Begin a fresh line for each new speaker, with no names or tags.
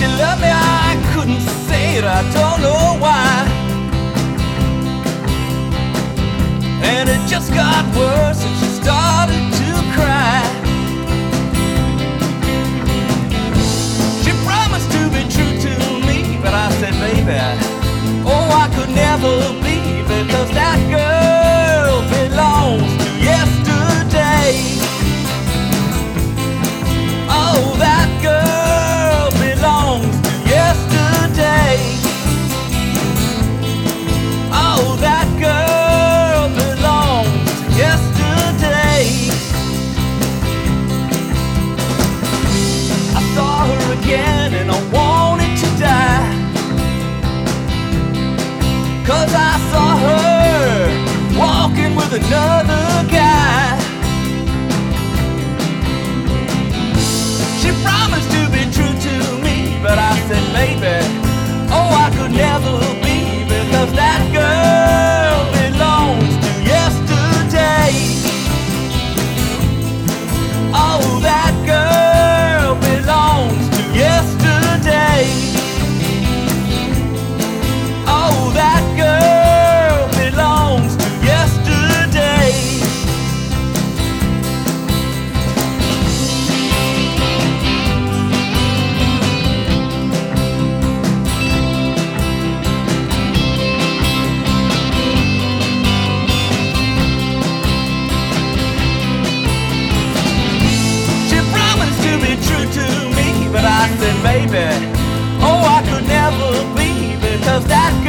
you loved me, I couldn't say it, I don't know why. Oh, I could never. love that